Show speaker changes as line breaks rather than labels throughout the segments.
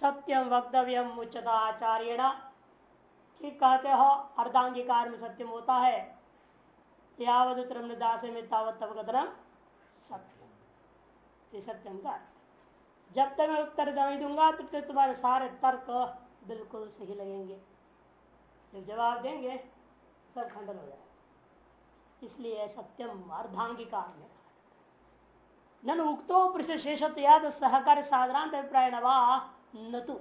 सत्यम वक्तव्यम उच्चता आचार्य ठीक कहते हो अर्धांगिकार में सत्यम होता है। यावत उत्तरम दास में तावत तब कथनम सत्यम। सत्यम का जब तक मैं उत्तर नहीं दूँगा, तब तक तुम्हारे सारे तर्क बिल्कुल सही लगेंगे। जब जवाब देंगे, सब खंडन हो जाएगा। इसलिए सत्यम अर्धांगिकार में नन उक्तो शेषत्या सहकारी साधारण अभिप्राय नवा नतु।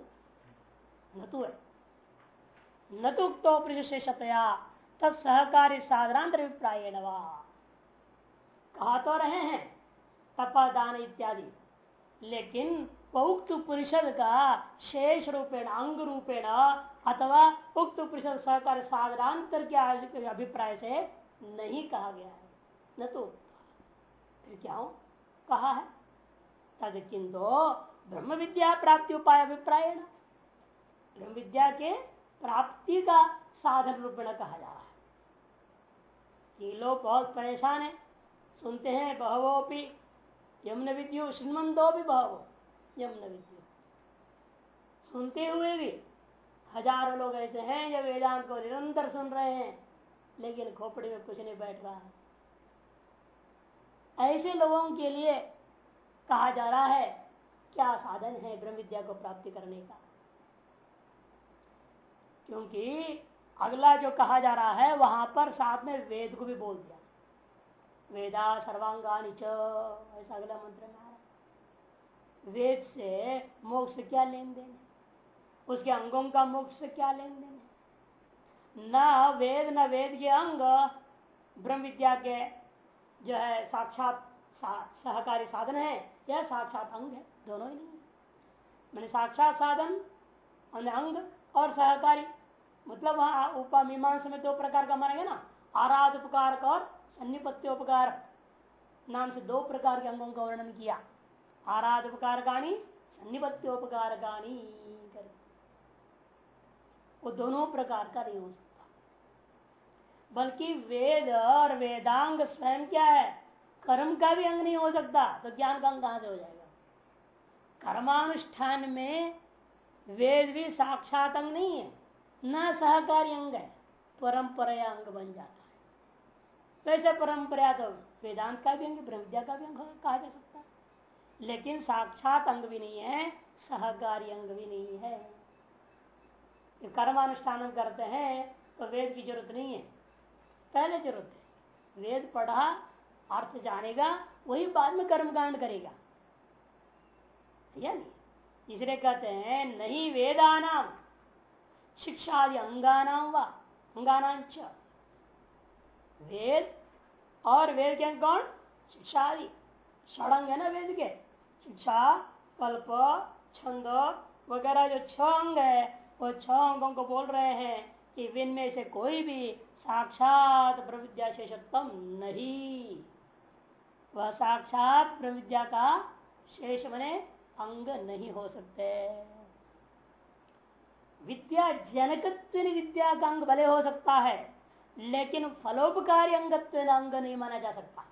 नतु है। नतुक्तो शेषतया तत्सहकारी साधारण अभिप्राय कहा तो रहे हैं तपादान इत्यादि। लेकिन उक्त परिषद का शेष रूपेण, अंग रूपेण अथवा उक्त परिषद सहकार साधारांतर के अभिप्राय से नहीं कहा गया है। न तो फिर क्या हो? कहा है। तद किंतु ब्रह्म विद्या प्राप्ति उपाय अभिप्राय ब्रह्म विद्या के प्राप्ति का साधन रूप में कहा जा रहा है। कि लोग बहुत परेशान है। सुनते हैं बहवोपी यमुन विद्यु श्रीमंदो भी बहवो यमुन विद्यु। सुनते हुए भी हज़ारों लोग ऐसे हैं जो वेदांत को निरंतर सुन रहे हैं, लेकिन खोपड़ी में कुछ नहीं बैठ रहा। है ऐसे लोगों के लिए कहा जा रहा है क्या साधन है ब्रह्म विद्या को प्राप्ति करने का? क्योंकि अगला जो कहा जा रहा है, वहाँ पर साथ में वेद को भी बोल दिया। वेदा सर्वांगानी च, ऐसा अगला मंत्र में आ रहा वेद से मोक्ष से क्या लेन देन है? उसके अंगों का मोक्ष से क्या लेन देन है? न वेद न वेद के अंग ब्रह्म विद्या के जो है साक्षात सहकारी साधन है, या साक्षात अंग है? दोनों ही नहीं मैंने साक्षात साधन अंग और सहकारी। मतलब वहाँ उपमीमांस में दो प्रकार का मानेंगे ना? आराध उपकार और सन्निपत्योपकार नाम से दो प्रकार के अंगों का वर्णन किया। आराध उपकार गानी सन्निपत्योपकार गानी वो दोनों प्रकार का नहीं हो सकता। बल्कि वेद और वेदांग स्वयं क्या है? कर्म का भी अंग नहीं हो सकता। तो ज्ञान का अंग कहाँ से हो जाएगा? कर्मानुष्ठान में वेद भी साक्षात अंग नहीं है, न सहकारी अंग है परंपरा अंग बन जाता है। वैसे परंपरा तो वेदांत का भी अंग ब्रह्म का भी अंग कहा जा सकता है। लेकिन साक्षात अंग भी नहीं है, सहकारी अंग भी नहीं है। कर्मानुष्ठान करते हैं तो वेद की ज़रूरत नहीं है। पहले ज़रूरत है, वेद पढ़ा, अर्थ जानेगा, वही बाद में कर्मकांड करेगा। नहीं? इसलिए कहते हैं, नहीं वेदानाम शिक्षा आदि अंगानाम व वेद और वेद के कौन? शिक्षा आदि षडंग है ना वेद के? शिक्षा, कल्प, छंद वगैरह जो छह अंग है, वो छह अंगों को बोल रहे हैं कि विन में से कोई भी साक्षात प्रविद्या शेषत्म नहीं। वह साक्षात प्रविद्या का शेष बने अंग नहीं हो सकते। विद्या जनकत्व विद्या का अंग भले हो सकता है, लेकिन फलोपकारी अंगत्व अंग नहीं माना जा सकता।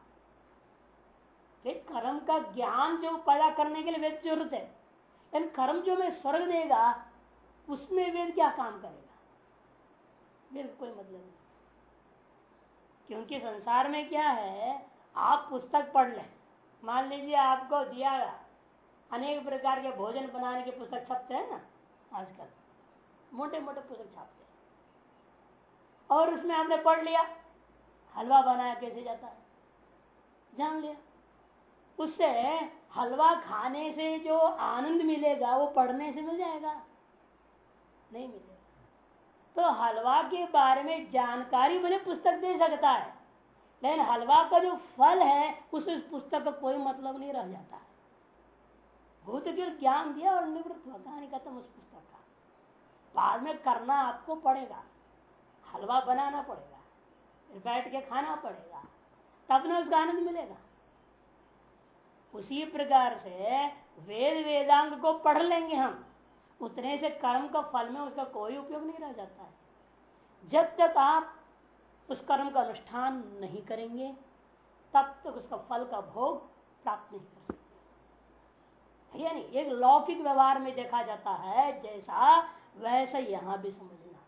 कर्म का ज्ञान जो पैदा करने के लिए वेद ज़रूरत है, लेकिन कर्म जो में स्वर्ग देगा, उसमें वेद क्या काम करेगा? वेद कोई मतलब नहीं। क्योंकि संसार में क्या है, आप पुस्तक पढ़ लें। मान लीजिए आपको दिया अनेक प्रकार के भोजन बनाने के पुस्तक छपते हैं ना, आजकल। मोटे मोटे पुस्तक छापते हैं। और उसमें हमने पढ़ लिया, हलवा बनाया कैसे जाता है, जान लिया। उससे हलवा खाने से जो आनंद मिलेगा, वो पढ़ने से मिल जाएगा, नहीं मिलेगा। तो हलवा के बारे में जानकारी भले पुस्तक दे सकता है, लेकिन हलवा का जो फल है, उस पुस्तक का कोई मतलब नहीं रह जाता। है भूत ज्ञान दिया और निवृत्त हुआ। कहानी खत्म, उस पुस्तक का। बाद में करना आपको पड़ेगा। हलवा बनाना पड़ेगा। फिर बैठ के खाना पड़ेगा। तब ना उसका आनंद मिलेगा। उसी प्रकार से वेद वेदांग को पढ़ लेंगे हम। उतने से कर्म का फल में उसका कोई उपयोग नहीं रह जाता है। जब तक आप उस कर्म का अनुष्ठान नहीं करेंगे, तब तक उसका फल का भोग प्राप्त नहीं कर सकते। नहीं एक लौकिक व्यवहार में देखा जाता है, जैसा वैसा यहाँ भी समझना।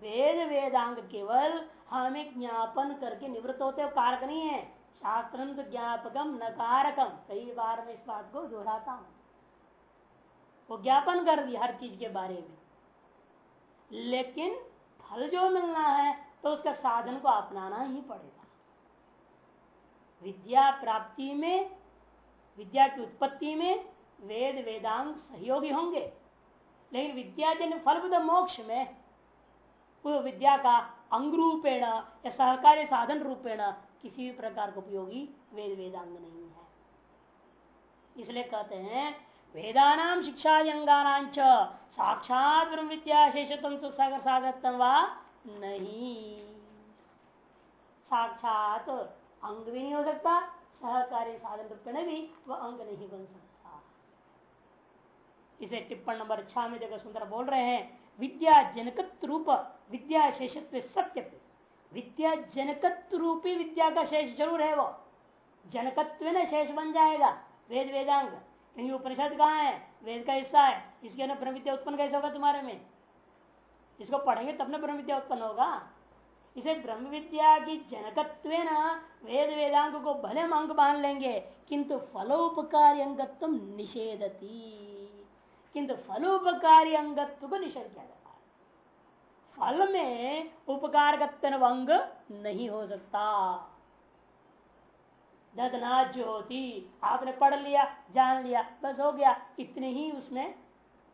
वेद, वेदांग केवल हमें ज्ञापन करके निवृत्त होते कारक नहीं है। शास्त्र ज्ञापकम नकारकम। कई बार मैं इस बात को दोहराता हूँ। वो ज्ञापन कर दी हर चीज़ के बारे में। लेकिन फल जो मिलना है तो उसका साधन को अपनाना ही पड़ेगा। विद्या प्राप्ति में विद्या की उत्पत्ति में वेद वेदांग सहयोगी होंगे। लेकिन विद्या विद्याजन फल मोक्ष में वो विद्या का अंग रूपेण या सहकारी साधन रूपेण किसी भी प्रकार का उपयोगी वेद वेदांग नहीं है। इसलिए कहते हैं, वेदानाम शिक्षा अंगानाम साक्षात ब्रह्म विद्या शेषत्म सुसागर सागतम व नहीं। साक्षात अंग भी नहीं हो सकता सहकारी साधन रूपेण भी वह अंग नहीं बन सकता। इसे टिप्पण नंबर छह में देखकर सुंदर बोल रहे हैं, विद्या जनकत्व रूप, विद्या शेषत्व सत्य विद्या जनकत्व रूपी विद्या का शेष ज़रूर है वो। जनकत्व न शेष बन जाएगा, वेद वेदांग। क्योंकि उपनिषद कहाँ है? वेद का हिस्सा है। इसके अंदर ब्रह्म विद्या उत्पन्न कैसे होगा तुम्हारे में? इसको पढ़ेंगे तब ना ब्रह्म विद्या उत्पन्न होगा। इसे ब्रह्म विद्या की जनकत्व वेद वेदांग को भले अंग बाँध लेंगे। किंतु फलोपकारी अंगत्व निषेधती। किंतु फलोपकारी अंगत्व को निषेध किया जाता है। फल में उपकार अंग नहीं हो सकता। ददना ज्योति आपने पढ़ लिया, जान लिया, बस हो गया। इतने ही उसमें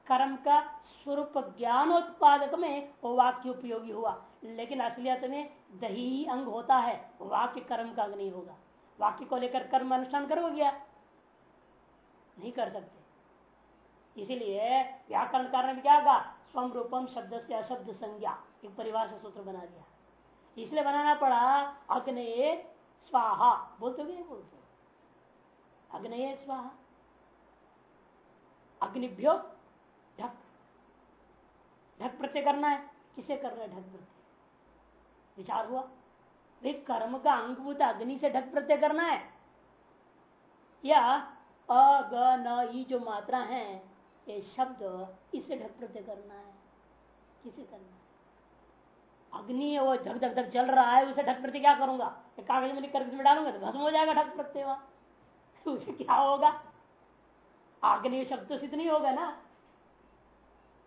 कर्म का स्वरूप ज्ञानोत्पादक में वो वाक्य उपयोगी हुआ। लेकिन असलियत में दही अंग होता है। वाक्य कर्म का अंग नहीं होगा। वाक्य को लेकर कर्म अनुष्ठान करोगे नहीं कर सकते। इसीलिए व्याकरण कारण क्या होगा? स्वम रूपम शब्द से अशब्द संज्ञा। एक परिभाषा सूत्र बना दिया। इसलिए बनाना पड़ा अग्नये स्वाहा। बोलते नहीं बोलते अग्नये स्वाहा। अग्निभ्यो ढक। ढक प्रत्यय करना है। किसे करना है ढक प्रत्यय? विचार हुआ। वे कर्म का अंगभूत अग्नि से ढक प्रत्यय करना है। या अ, ग, न जो मात्रा है, ये शब्द इसे ढक प्रत्यय करना है। किसे करना है? अग्नि वो धक धक धक चल रहा है, उसे ढक प्रत्यय क्या करूँगा? कागज़ में लिख कर इसमें डालूँगा तो भस्म हो जाएगा ढक प्रत्यय वहाँ। उसे क्या होगा? अग्नि शब्द सिद्ध नहीं होगा ना?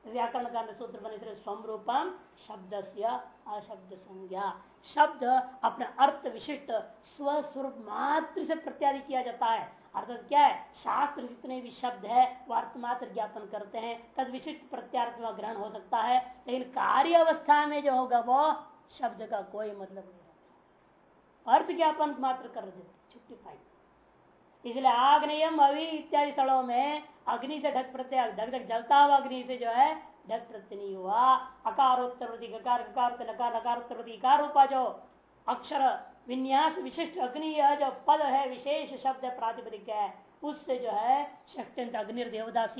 व्याकरण का सूत्र बने स्वम रूपम शब्द से अशब्द संज्ञा शब्द अपना अर्थ विशिष्ट स्वस्वरूप मात्र से प्रत्यादि किया जाता है। अर्थात क्या है? शास्त्र जितने भी शब्द है वह अर्थमात्र ज्ञापन करते हैं। तद विशिष्ट प्रत्यार्थ ग्रहण हो सकता है, लेकिन कार्य अवस्था में जो होगा वो शब्द का कोई मतलब नहीं रहता। अर्थ ज्ञापन मात्र कर देते, छुट्टी पाई। इसलिए आग्नेयम, अवि इत्यादि स्थलों में अग्नि से ढक प्रत्यय, ढक ढक जलता हुआ अग्नि से जो है ढक प्रत्यय नहीं हुआ। अकारोत्तर गकार नकार, नकारोत्तर जो अक्षर, विन्यास, विशिष्ट अग्नि, यह जो पद है, विशेष शब्द प्रातिपदिक है, उससे जो है शक्त्यंत अग्नि देवदास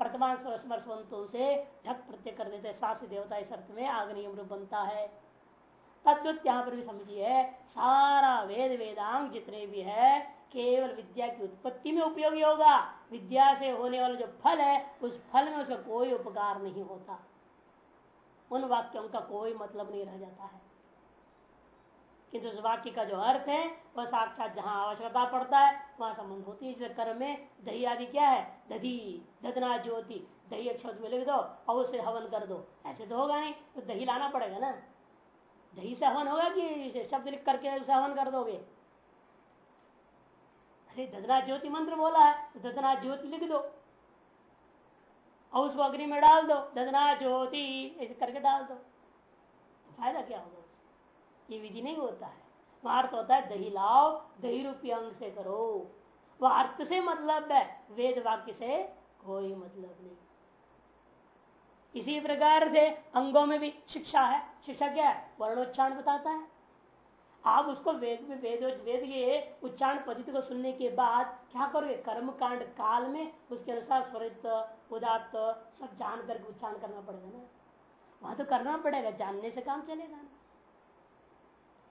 वर्तमान स्मरसवंतों से ढक प्रत्यय कर देते सास देवता इस अर्थ में आग्नि रूप बनता है। तद्वत यहाँ पर भी समझिए, सारा वेद वेदांग जितने भी है केवल विद्या की उत्पत्ति में उपयोगी होगा। विद्या से होने वाला जो फल है, उस फल में उसका कोई उपकार नहीं होता। उन वाक्यों का कोई मतलब नहीं रह जाता है। किंतु उस वाक्य का जो अर्थ है, वह साक्षात जहाँ आवश्यकता पड़ता है, वहाँ संबंध होती है। कर्म में दही आदि क्या है? दधी, दधना ज्योति। दही अक्षर में लिख दो और उसे हवन कर दो। ऐसे तो होगा नहीं तो दही लाना पड़ेगा ना। दही से हवन होगा कि शब्द लिख करके उसे हवन कर दोगे? अरे दधना ज्योति मंत्र बोला है तो दधना ज्योति लिख दो। और उसको अग्नि में डाल दो दधना ज्योति ऐसे करके डाल दो। तो फ़ायदा क्या होगा ये विधि नहीं होता है। वह अर्थ होता है, दही लाओ, दही रूपी अंग से करो। वह अर्थ से मतलब है, वेद वाक्य से कोई मतलब नहीं। इसी प्रकार से अंगों में भी शिक्षा है। शिक्षा क्या है? वर्णोच्चारण बताता है। आप उसको वेद में वेद वेद के उच्चारण पद्धति को सुनने के बाद क्या करोगे कर्म कांड काल में उसके अनुसार स्वरित उदात सब जान करके उच्चारण करना पड़ेगा ना। वहाँ तो करना पड़ेगा, जानने से काम चलेगा ना।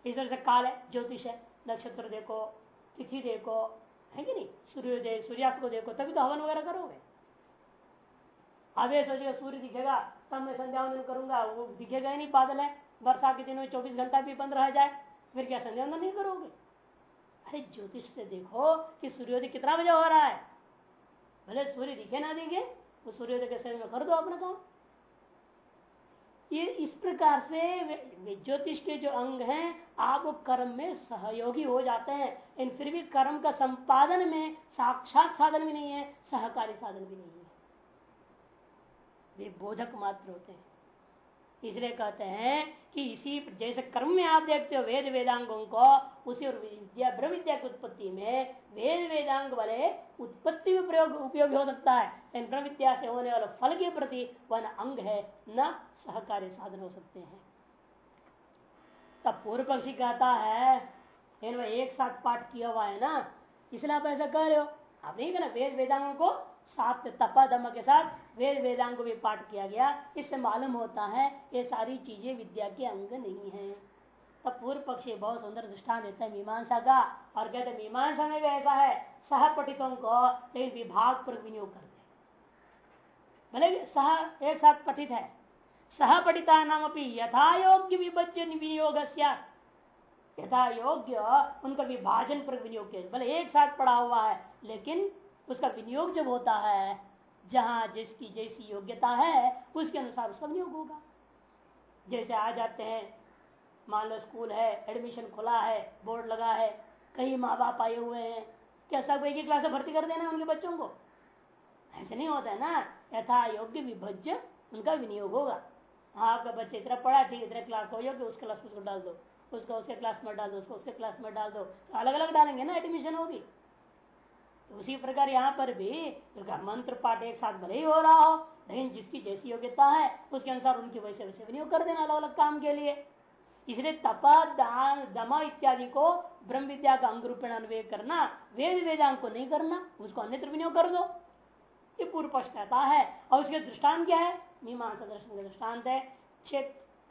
इस तरह से काल है, ज्योतिष है, नक्षत्र देखो, तिथि देखो, है कि नहीं? सूर्योदय, सूर्यास्त को देखो, तभी तो हवन वगैरह करोगे। अबे सोचेगा सूर्य दिखेगा, तब मैं संध्या करूँगा, वो दिखेगा ही नहीं बादल है। वर्षा के दिन में चौबीस घंटा भी बंद रह जाए फिर क्या संध्या नहीं करोगे? अरे ज्योतिष से देखो कि सूर्योदय कितना बजे हो रहा है। भले सूर्य दिखे ना दिखे, वो सूर्योदय के समय में कर दो अपना काम। ये इस प्रकार से ज्योतिष के जो अंग हैं, आप कर्म में सहयोगी हो जाते हैं। लेकिन फिर भी कर्म का संपादन में साक्षात साधन भी नहीं है, सहकारी साधन भी नहीं है। वे बोधक मात्र होते हैं। इसलिए कहते हैं कि इसी जैसे कर्म में आप देखते हो वेद वेदांगों को, उसी और विद्या ब्रह्म विद्या की उत्पत्ति में वेद वेदांग वाले उत्पत्ति में प्रयोग, उपयोगी हो सकता है। लेकिन ब्रह्म विद्या से होने वाले फल के प्रति वह अंग है, न सहकारी साधन हो सकते हैं। तब पूर्व पक्षी कहता है एक साथ पाठ किया हुआ है ना, इसलिए आप ऐसा कह रहे हो। आप नहीं कहना वेद वेदांगों को सात तपा दम के साथ वेद वेदांग को भी पाठ किया गया। इससे मालूम होता है, ये सारी चीज़ें विद्या के अंग नहीं है। तब पूर्व पक्ष बहुत सुंदर दृष्टान देता है, मीमांसा का। और कहते हैं, मीमांसा में भी ऐसा है, सह पठितों को लेकिन विभाग पर विनियोग कर दे। भले सह, एक साथ पठित है। सह पठिता नाम अपनी यथा योग्य विभज्य विनियोग यथा योग्य उनका विभाजन पर विनियोग भले एक साथ पढ़ा हुआ है, लेकिन उसका विनियोग जब होता है, जहाँ जिसकी जैसी योग्यता है, उसके अनुसार उसका विनियोग होगा। जैसे आ जाते हैं, मान लो स्कूल है, एडमिशन खुला है, बोर्ड लगा है कई माँ बाप आए हुए हैं, क्या सब एक ही क्लास में भर्ती कर देना उनके बच्चों को? ऐसे नहीं होता है ना। यथा योग्य विभज्य उनका विनियोग होगा। हाँ आपका बच्चे इतना पढ़ा, ठीक इतने क्लास हो योग्य उस क्लास उसको डाल दो। उसको उसके क्लास में डाल दो, उसको उसके क्लास में डाल दो। तो अलग अलग डालेंगे ना, एडमिशन होगी। उसी प्रकार यहाँ पर भी मंत्र पाठ एक साथ भले ही हो रहा हो, लेकिन जिसकी जैसी योग्यता है, उसके अनुसार उनकी वैसे वैसे विनियोग कर देना अलग अलग काम के लिए। इसलिए तपा, दान, दमा इत्यादि को ब्रह्म विद्या का अंग रूपेण अन्वय करना, वेद वेदांग को नहीं करना, उसको अन्यत्र विनियोग कर दो। ये पूर्व पक्ष कहता है। और उसके दृष्टान क्या है? मीमांसा दर्शन का दृष्टांत है।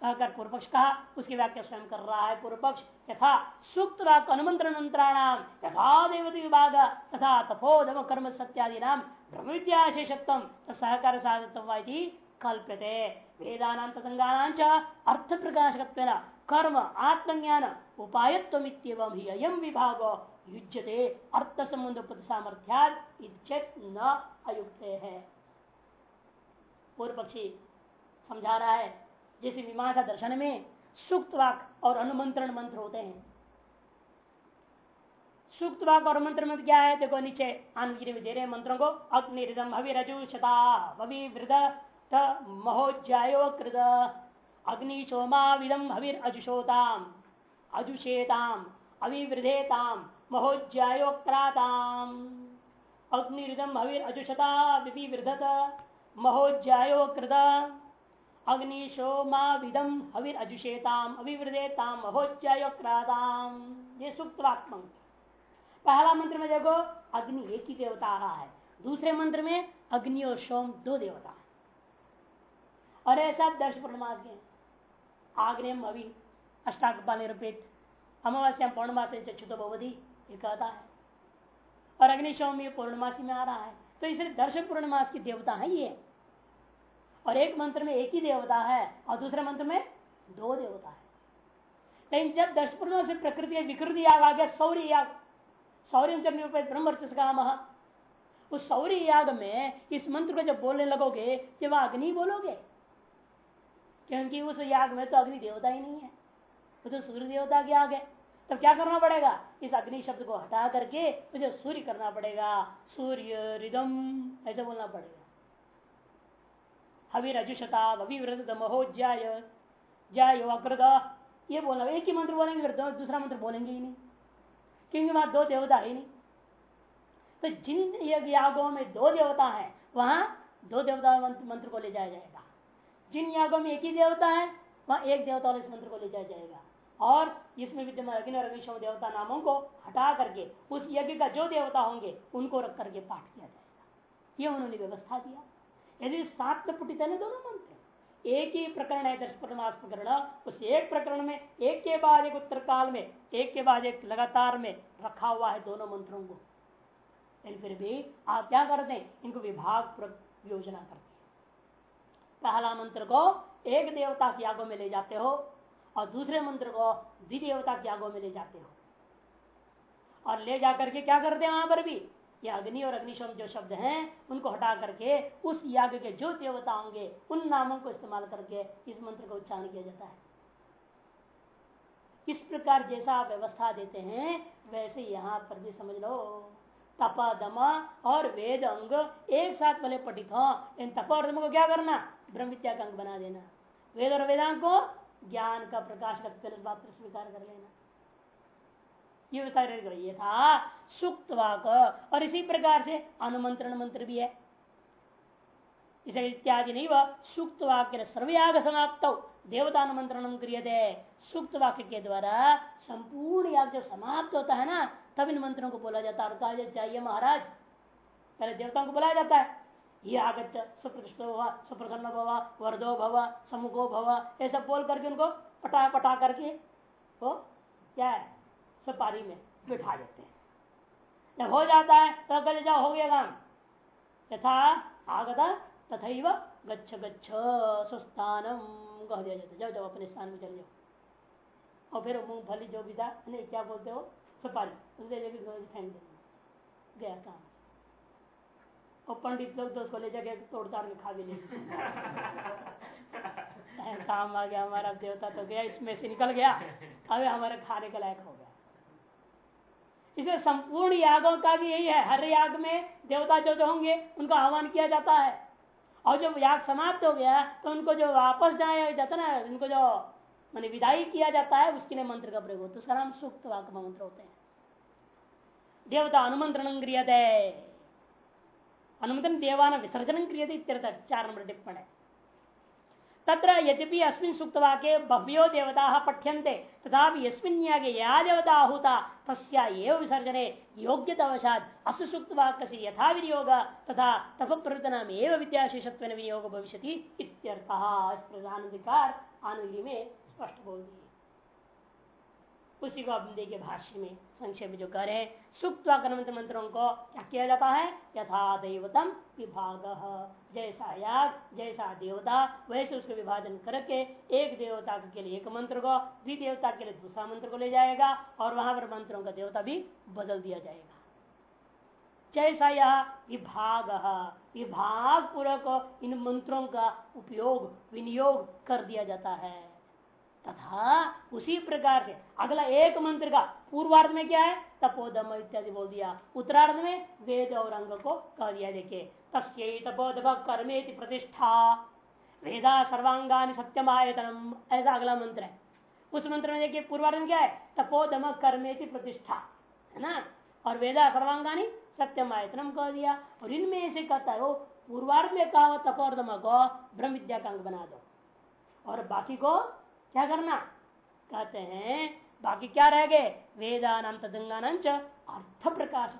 कहकर पूर्व पक्ष कहा, उसकी व्याख्या स्वयं कर रहा है पूर्व पक्ष यथा सूक्त अनुमंत्रण मंत्राणाम यथा देवत विभाग, तथा तपोधम कर्म सत्यादि नाम ब्रह्म विद्याशेषत्व सहकार साधत्व कल्प्यते। वेदानां तदंगानां अर्थ प्रकाशक कर्म, आत्मज्ञान उपायत्व अयम विभाग युज्यते। अर्थ संबंध सामर्थ्या न अयुक्त। है पूर्व पक्षी समझा रहा है जैसे मीमांसा दर्शन में सुक्त वाक और अनुमंत्रण मंत्र होते हैं। सुक्त वाक और मंत्र मंत्र क्या है? देखो, नीचे आनगिरी में दे रहे मंत्रों को। अग्निदम हविरजु शता हविवृद महोज्यायो कृद। अग्नि सोमा विदम हविर अजुषोताम। अजुषेताम, अविवृधेताम महोज्यायोक्राताम अग्निदम हविर अजुषता विवृधत महोज्यायो कृद। अग्निशोमा विदम हविर अजुषेताम अभिवृदेताम अहोच्चायोक्राताम ये सुप्तवात्म पहला मंत्र में देखो, अग्नि एक ही देवता आ रहा है। दूसरे मंत्र में अग्नि और सोम दो देवता है। और ऐसा दर्श पूर्णमास के आग्नेय अभी अष्टाकपाल निरूपित अमावस्या पौर्णमासी चक्षुत भवधि ये कहता है। और अग्निशोम ये पूर्णमासी में आ रहा है। तो इसलिए दर्शक पूर्णमास की देवता है ये। और एक मंत्र में एक ही देवता है और दूसरे मंत्र में दो देवता है। लेकिन जब दस पूर्ण से प्रकृति विकृति याग आ गया, सौर्य याग, सौर्य ब्रह्म काम उस सौर्य याग में इस मंत्र को जब बोलने लगोगे कि वह अग्नि बोलोगे, क्योंकि उस याग में तो अग्नि देवता ही नहीं है, वो तो सूर्य देवता के आगे। तब क्या करना पड़ेगा? इस अग्नि शब्द को हटा करके मुझे सूर्य करना पड़ेगा। सूर्य रिदम, ऐसे बोलना पड़ेगा। हविरजुषता अभिवृत महोज्याय जय अकृत ये बोलना एक ही मंत्र बोलेंगे, फिर दूसरा मंत्र बोलेंगे ही नहीं। क्योंकि वहाँ दो देवता ही नहीं। तो जिन यागों में दो देवता है, वहाँ दो देवता मंत्र को ले जाया जाएगा। जिन यागों में एक ही देवता है, वहाँ एक देवता और इस मंत्र को ले जाया जाएगा। और इसमें विद्यमान अग्नि और अग्निशव देवता नामों को हटा करके, उस यज्ञ का जो देवता होंगे, उनको रख करके पाठ किया जाएगा। ये उन्होंने व्यवस्था दिया। यदि सात में पुटित है ना दोनों मंत्र। एक ही प्रकरण है दर्श परमास प्रकरण। उस एक प्रकरण में, एक के बाद एक उत्तर काल में, एक के बाद एक लगातार में रखा हुआ है दोनों मंत्रों को। लेकिन फिर भी आप क्या करते हैं? इनको विभाग योजना करते हैं। पहला मंत्र को एक देवता के यागों में ले जाते हो और दूसरे मंत्र को द्विदेवता के यागों में ले जाते हो। और ले जाकर के क्या करते हैं वहाँ पर भी? ये अग्नि और अग्निशम जो शब्द हैं, उनको हटा करके उस याग के जो देवता होंगे, उन नामों को इस्तेमाल करके इस मंत्र का उच्चारण किया जाता है। इस प्रकार जैसा व्यवस्था देते हैं, वैसे यहाँ पर भी समझ लो। तपा दमा और वेद अंग एक साथ भले पठित हो, इन तपा और दम को क्या करना? ब्रह्म विद्या का अंग बना देना। वेद और वेदांग को ज्ञान का प्रकाश का स्वीकार कर लेना। ये व्यवस्था ये था। सुक्त वाक। और इसी प्रकार से अनुमंत्रण मंत्र भी है। इसे इत्यादि नहीं वह सुक्त वाक्य सर्वयाग समाप्त। देवता अनुमंत्रण क्रिय सुक्त वाक्य के द्वारा संपूर्ण याग जब समाप्त होता है ना, तब इन मंत्रों को बोला जाता है। और चाहिए महाराज। पहले देवताओं को बुलाया जाता है। ये आगत सुप्रतिष्ठ भवा, सुप्रसन्न भवा वर्दो भवा, समुखो भवा, ये सब बोल करके उनको पटा पटा करके, वो क्या है? सपारी में बिठा देते हैं। जब हो जाता है, तब तो कर जाओ, हो गया काम। यथा आगता तथा गच्छ गच्छ सुस्थानम कह दिया जाता जाओ जाओ, अपने स्थान में चले जाओ। और फिर मूंगफली जो भी था नहीं क्या बोलते हो? सुपारी फेंक दे। गया काम। और पंडित लोग तो उसको ले जाके तोड़ के खा भी ले काम आ गया, हमारा देवता तो गया, इसमें से निकल गया। अभी हमारे खाने का लायक हो गया। इसे संपूर्ण यागों का भी यही है। हर याग में देवता जो जो होंगे, उनका आह्वान किया जाता है। और जब याग समाप्त हो गया तो उनको जो वापस जाए जाता ना उनको जो मान विदाई किया जाता है, उसके लिए मंत्र का प्रयोग होता है। उसका नाम सुक्त वाक मंत्र होते हैं। देवता अनुमंत्रण क्रियते। अनुमंत्रण देवान विसर्जन क्रियते चार नंबर टिप्पण। है तत्र यद्यपि अस्मिन् सूक्तवाक्ये बह्व्यो देवता पठ्यन्ते तथा यस्मिन् यागे या देवता आहूता, तस्या एव विसर्जने योग्यतावशात् अस्य सूक्तवाक्य से यथा विनियोग तथा तप विद्याशेषत्वेन विनियोग भविष्यति इत्यर्थः। इस प्रधान अधिकार आनंदी में स्पष्ट बोल उसी को अब देखिए भाष्य में, संक्षेप में जो कह रहे हैं सुक्वाकर्मंत मंत्रों को क्या किया जाता है? यथा देवतम विभाग। जैसा याग, जैसा देवता, वैसे उसका विभाजन करके एक देवता के लिए एक मंत्र को देवता के लिए दूसरा मंत्र को ले जाएगा और वहाँ पर मंत्रों का देवता भी बदल दिया जाएगा। जैसा यह विभाग विभाग पूर्वक इन मंत्रों का उपयोग, विनियोग कर दिया जाता है। तथा उसी प्रकार से अगला एक मंत्र का पूर्वार्ध में क्या है? तपोदम इत्यादि बोल दिया। उत्तरार्ध में वेद और अंग को कह दिया। देखे तस्यी तपोदम कर्मे प्रतिष्ठा, वेदा सर्वांगानी सत्यम आयतनम ऐसा अगला मंत्र है। उस मंत्र में देखिए, पूर्वार्ध में क्या है? तपोदम कर्मे प्रतिष्ठा, है ना? और वेदा सर्वांगानी सत्यम आयतनम कह दिया। और इनमें से कहता है पूर्वार्ध में कहा तपोदम को ब्रह्म विद्या का अंग बना दो। और बाकी को क्या करना? कहते हैं, बाकी क्या रह गए? वेदान तदंगान अर्थ प्रकाश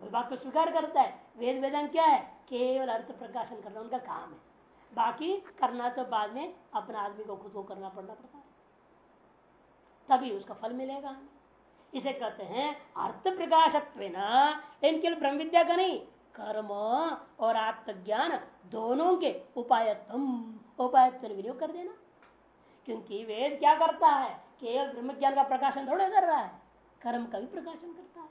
बात को स्वीकार करता है? वेद वेदांत क्या है? केवल अर्थ प्रकाशन करना उनका काम है। बाकी करना तो बाद में अपना आदमी को खुद को करना पड़ना पड़ता है। तभी उसका फल मिलेगा हमें। इसे कहते हैं अर्थ प्रकाशत्व लेकिन केवल ब्रह्म विद्या का नहीं, कर्म और आत्मज्ञान दोनों के उपायत्म उपायत्व विनियोग कर देना। क्योंकि वेद क्या करता है? केवल ब्रह्म ज्ञान का प्रकाशन थोड़ा कर रहा है। कर्म का भी प्रकाशन करता है।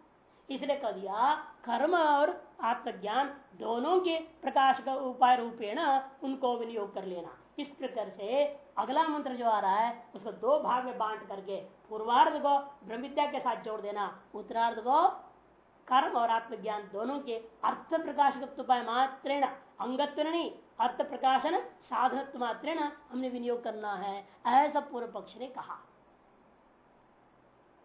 इसलिए कह दिया, कर्म और आत्मज्ञान दोनों के प्रकाश का उपाय रूपेण उनको विनियोग कर लेना। इस प्रकार से अगला मंत्र जो आ रहा है, उसको दो भाग में बांट करके पूर्वार्ध को ब्रह्म विद्या के साथ जोड़ देना, उत्तरार्ध को कर्म और आत्मज्ञान दोनों के अर्थ प्रकाश उपाय मात्र अंगत्व नहीं अर्थ प्रकाशन साधन मात्र हमने विनियोग करना है, ऐसा पूर्व पक्ष ने कहा।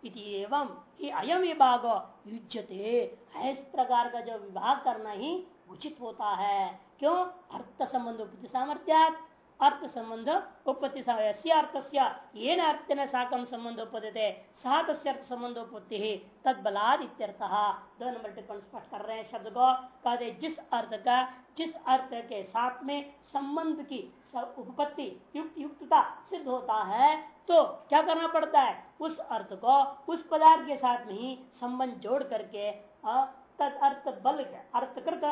एवं अयम विभाग युजते इस प्रकार का जो विभाग करना ही उचित होता है। क्यों? अर्थ संबंध सामर्थ्यात अर्थ संबंध उपत्ति अर्थ ये अर्थ न साकम संबंध उपदते सा अर्थ संबंध उपत्ति ही तद बलाद दो नंबर टिप्पण स्पष्ट कर रहे हैं? शब्द को कहते जिस अर्थ का, जिस अर्थ के साथ में संबंध की उपपत्ति युक्त, युक्तता सिद्ध होता है तो क्या करना पड़ता है? उस अर्थ को, उस पदार्थ के साथ में ही संबंध जोड़ करके तद अर्थ बल अर्थकृत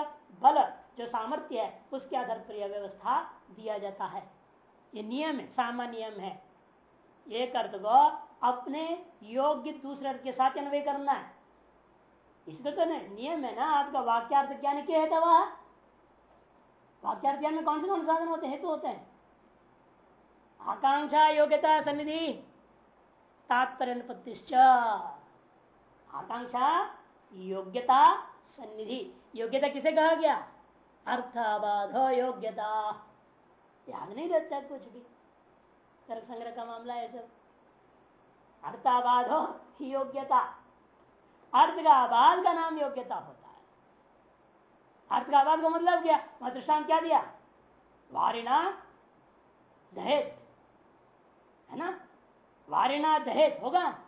बल जो सामर्थ्य है, उसके आधार पर यह व्यवस्था दिया जाता है। ये नियम है, सामान्य नियम है। एक अर्थ को अपने योग्य दूसरे अर्थ के साथ अन्वय करना है। इसका तो नियम है ना, आपका वाक्यार्थ ज्ञान क्या है वह। वाक्यार्थ ज्ञान में कौन से कौन साधन होते हैं? तो होते हैं। आकांक्षा, योग्यता, सन्निधि, तात्पर्य आकांक्षा, योग्यता, सन्निधि। योग्यता किसे कहा गया? अर्थाबाध योग्यता याद नहीं रहता कुछ भी। तर्क संग्रह का मामला है सब। अर्थाबाध योग्यता। अर्थ का आबाद का नाम योग्यता होता है। अर्थ का आबाद का मतलब क्या? दृष्टान क्या दिया? वारिणा दहेत। है ना? वारिणा दहेत होगा।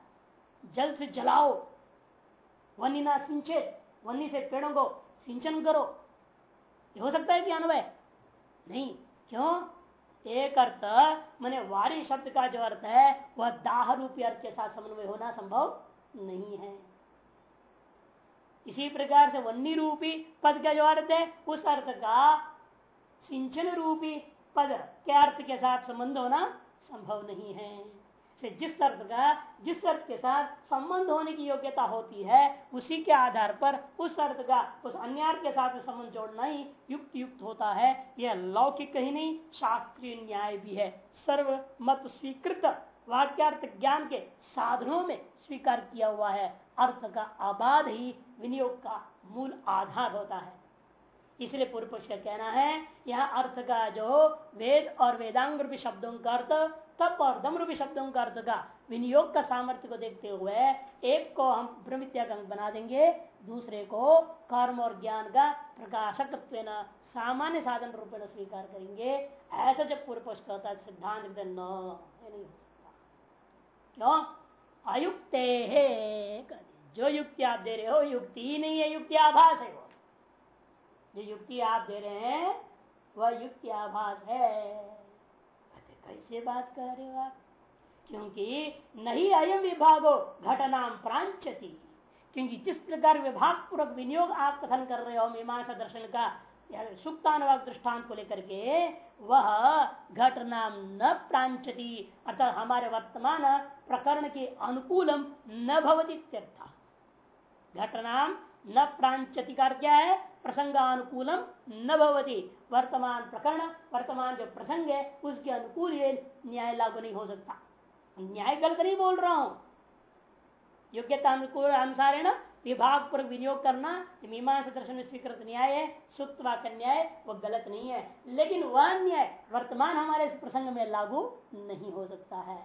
जल से जलाओ। वनिना सिंचित। वन्नी से पेड़ों को सिंचन करो। हो सकता है कि अनुभव नहीं। क्यों? एक अर्थ, मैंने वारी शब्द का जो अर्थ है, वह दाह रूपी अर्थ के साथ समन्वय होना संभव नहीं है। इसी प्रकार से वन्नी रूपी पद का जो अर्थ है, उस अर्थ का सिंचन रूपी पद के अर्थ के साथ संबंध होना संभव नहीं है। से जिस अर्थ का, जिस अर्थ के साथ संबंध होने की योग्यता होती है, उसी के आधार पर उस अर्थ का, उस अन्य अर्थ के साथ संबंध जोड़ना ही युक्त युक्त होता है। यह लौकिक ही नहीं, शास्त्रीय न्याय भी है। सर्व मत स्वीकृत वाक्यार्थ ज्ञान के साधनों में स्वीकार किया हुआ है। अर्थ का आबाद ही विनियोग का मूल आधार होता है। इसलिए पूर्व पक्ष का कहना है, यहाँ अर्थ का जो वेद और वेदांग रूपी शब्दों का अर्थ तप और दम रूपी शब्दों का अर्थ का विनियोग का सामर्थ्य को देखते हुए एक को हम ब्रह्मविद्या का अंग बना देंगे, दूसरे को कर्म और ज्ञान का प्रकाशक सामान्य साधन रूप में स्वीकार करेंगे। ऐसा जब पूर्व पक्ष कहता है, सिद्धांत नहीं हो सकता। क्यों? अयुक्त है, जो युक्ति आप दे रहे हो, युक्ति ही नहीं है, युक्ति आभास है जो युक्ति आप दे रहे हैं, वह युक्ति आभास है। कैसे बात कर रहे हो आप? क्योंकि नहीं अयम विभागो, घटना प्रांचती। क्योंकि जिस प्रकार विभाग पूर्वक विनियोग आप कथन कर रहे हो, मीमांसा दर्शन का सुक्तानुवाद दृष्टांत को लेकर के, वह घटना न प्रांचती, अर्थात हमारे वर्तमान प्रकरण के अनुकूलम न भवती घटना न प्रांचतिकार क्या है? प्रसंगानुकूलम न भवती। वर्तमान प्रकरण, वर्तमान जो प्रसंग है, उसके अनुकूल ये न्याय लागू नहीं हो सकता। न्याय गलत नहीं बोल रहा हूँ। योग्यता अनुकूल अनुसार है ना विभाग पर विनियोग करना मीमांसा दर्शन में स्वीकृत न्याय है सुत्वा का न्याय, वो गलत नहीं है। लेकिन वह न्याय वर्तमान हमारे इस प्रसंग में लागू नहीं हो सकता है।